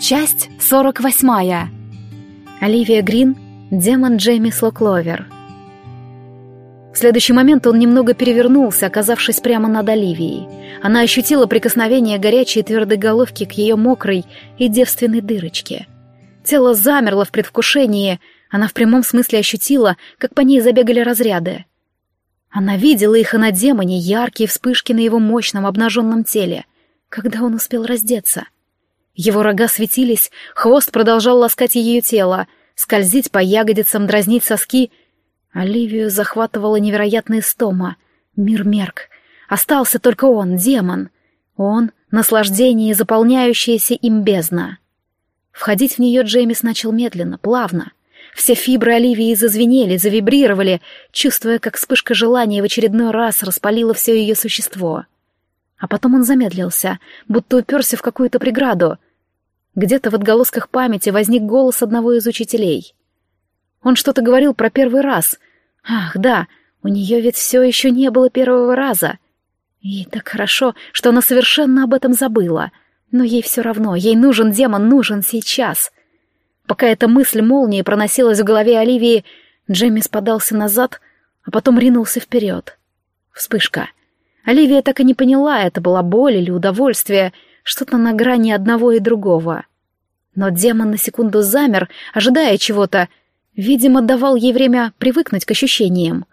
Часть 48. Оливия Грин, демон Джейми Слокловер. В следующий момент он немного перевернулся, оказавшись прямо над Оливией. Она ощутила прикосновение горячей твердой головки к ее мокрой и девственной дырочке. Тело замерло в предвкушении, она в прямом смысле ощутила, как по ней забегали разряды. Она видела их и на демоне, яркие вспышки на его мощном обнаженном теле, когда он успел раздеться — его рога светились, хвост продолжал ласкать ее тело, скользить по ягодицам, дразнить соски. Оливию захватывала невероятная стома. Мир мерк. Остался только он, демон. Он — наслаждение, заполняющееся им бездна. Входить в нее Джеймис начал медленно, плавно. Все фибры Оливии зазвенели, завибрировали, чувствуя, как вспышка желания в очередной раз распалила все ее существо. А потом он замедлился, будто уперся в какую-то преграду — где-то в отголосках памяти возник голос одного из учителей. Он что-то говорил про первый раз. Ах, да, у нее ведь все еще не было первого раза. И так хорошо, что она совершенно об этом забыла. Но ей все равно, ей нужен демон, нужен сейчас. Пока эта мысль молнией проносилась в голове Оливии, Джемми спадался назад, а потом ринулся вперед. Вспышка. Оливия так и не поняла, это была боль или удовольствие, что-то на грани одного и другого. Но демон на секунду замер, ожидая чего-то. Видимо, давал ей время привыкнуть к ощущениям.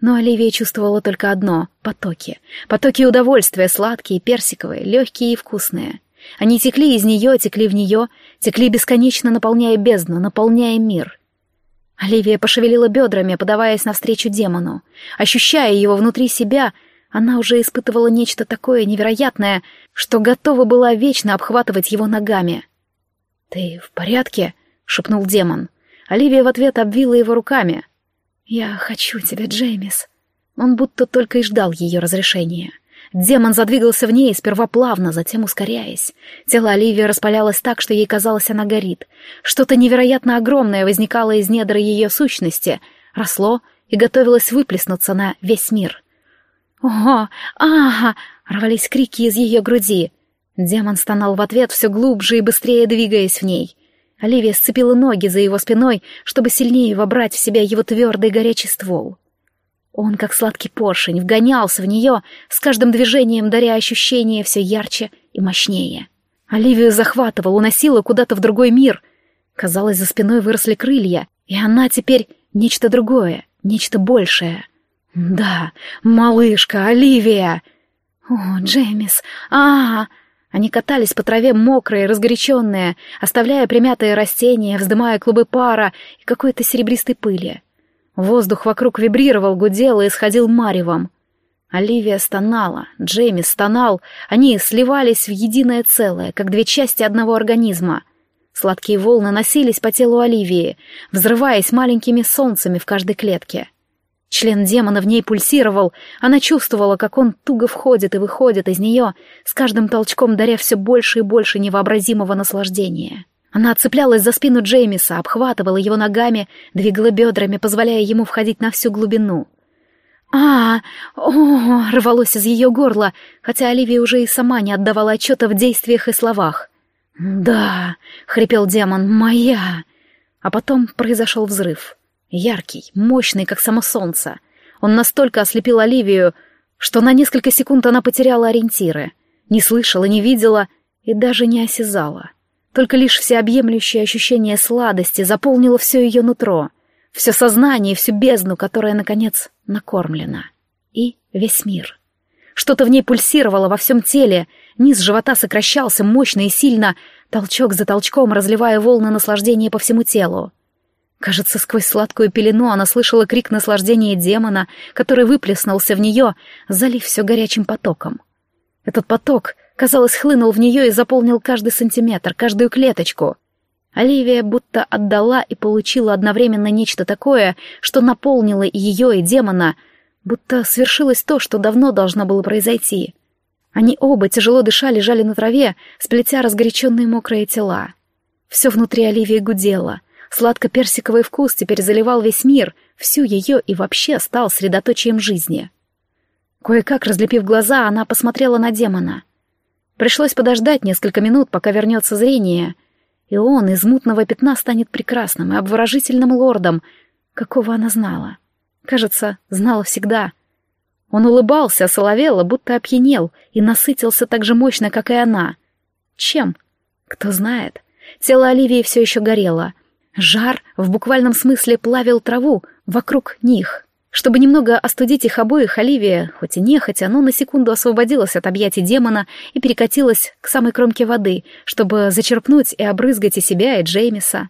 Но Оливия чувствовала только одно — потоки. Потоки удовольствия, сладкие, персиковые, легкие и вкусные. Они текли из нее, текли в нее, текли бесконечно, наполняя бездну, наполняя мир. Оливия пошевелила бедрами, подаваясь навстречу демону. Ощущая его внутри себя, она уже испытывала нечто такое невероятное, что готова была вечно обхватывать его ногами. «Ты в порядке?» — шепнул демон. Оливия в ответ обвила его руками. «Я хочу тебя, Джеймис». Он будто только и ждал ее разрешения. Демон задвигался в ней, сперва плавно, затем ускоряясь. Тело Оливии распалялось так, что ей казалось, она горит. Что-то невероятно огромное возникало из недр ее сущности, росло и готовилось выплеснуться на весь мир. «Ого! Ага!» — рвались крики из ее груди. Демон стонал в ответ все глубже и быстрее двигаясь в ней. Оливия сцепила ноги за его спиной, чтобы сильнее вобрать в себя его твердый горячий ствол. Он, как сладкий поршень, вгонялся в нее, с каждым движением даря ощущение все ярче и мощнее. Оливию захватывал, уносило куда-то в другой мир. Казалось, за спиной выросли крылья, и она теперь нечто другое, нечто большее. «Да, малышка, Оливия!» «О, Джеймис! а, -а, -а они катались по траве мокрые, разгоряченные, оставляя примятые растения, вздымая клубы пара и какой-то серебристой пыли. Воздух вокруг вибрировал, гудел и исходил маревом. Оливия стонала, Джейми стонал, они сливались в единое целое, как две части одного организма. Сладкие волны носились по телу Оливии, взрываясь маленькими солнцами в каждой клетке. Член демона в ней пульсировал, она чувствовала, как он туго входит и выходит из нее, с каждым толчком даря все больше и больше невообразимого наслаждения. Она отцеплялась за спину Джеймиса, обхватывала его ногами, двигала бедрами, позволяя ему входить на всю глубину. а о рвалось из ее горла, хотя Оливия уже и сама не отдавала отчета в действиях и словах. «Да», — хрипел демон, — «моя». А потом произошел взрыв. Яркий, мощный, как само солнце. Он настолько ослепил Оливию, что на несколько секунд она потеряла ориентиры. Не слышала, не видела и даже не осязала. Только лишь всеобъемлющее ощущение сладости заполнило все ее нутро, все сознание, всю бездну, которая, наконец, накормлена. И весь мир. Что-то в ней пульсировало во всем теле, низ живота сокращался мощно и сильно, толчок за толчком разливая волны наслаждения по всему телу. Кажется, сквозь сладкую пелену она слышала крик наслаждения демона, который выплеснулся в нее, залив все горячим потоком. Этот поток, казалось, хлынул в нее и заполнил каждый сантиметр, каждую клеточку. Оливия будто отдала и получила одновременно нечто такое, что наполнило и ее, и демона, будто свершилось то, что давно должно было произойти. Они оба, тяжело дыша, лежали на траве, сплетя разгоряченные мокрые тела. Все внутри Оливии гудело — Сладко-персиковый вкус теперь заливал весь мир, всю ее и вообще стал средоточием жизни. Кое-как разлепив глаза, она посмотрела на демона. Пришлось подождать несколько минут, пока вернется зрение. и он из мутного пятна станет прекрасным и обворожительным лордом, какого она знала. Кажется, знала всегда. Он улыбался, соловело, будто опьянел, и насытился так же мощно, как и она. Чем? Кто знает. Тело Оливии все еще горело. Жар в буквальном смысле плавил траву вокруг них. Чтобы немного остудить их обоих, Оливия, хоть и нехотя, но на секунду освободилась от объятий демона и перекатилась к самой кромке воды, чтобы зачерпнуть и обрызгать и себя, и Джеймиса.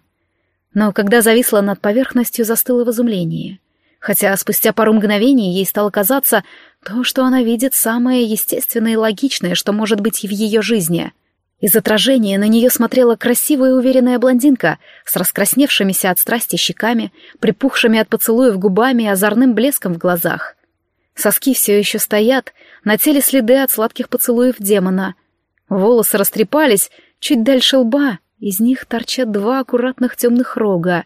Но когда зависла над поверхностью, застыла в изумлении. Хотя спустя пару мгновений ей стало казаться, то, что она видит, самое естественное и логичное, что может быть в ее жизни. Из отражения на нее смотрела красивая и уверенная блондинка с раскрасневшимися от страсти щеками, припухшими от поцелуев губами и озорным блеском в глазах. Соски все еще стоят, на теле следы от сладких поцелуев демона. Волосы растрепались чуть дальше лба, из них торчат два аккуратных темных рога.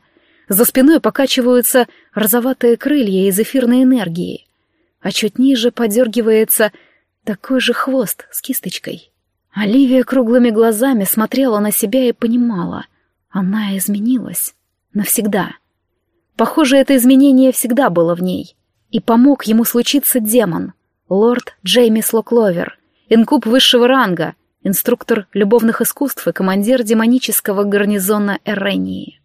За спиной покачиваются розоватые крылья из эфирной энергии, а чуть ниже подергивается такой же хвост с кисточкой. Оливия круглыми глазами смотрела на себя и понимала. Она изменилась. Навсегда. Похоже, это изменение всегда было в ней. И помог ему случиться демон. Лорд Джеймис Локловер. Инкуб высшего ранга. Инструктор любовных искусств и командир демонического гарнизона Эрении.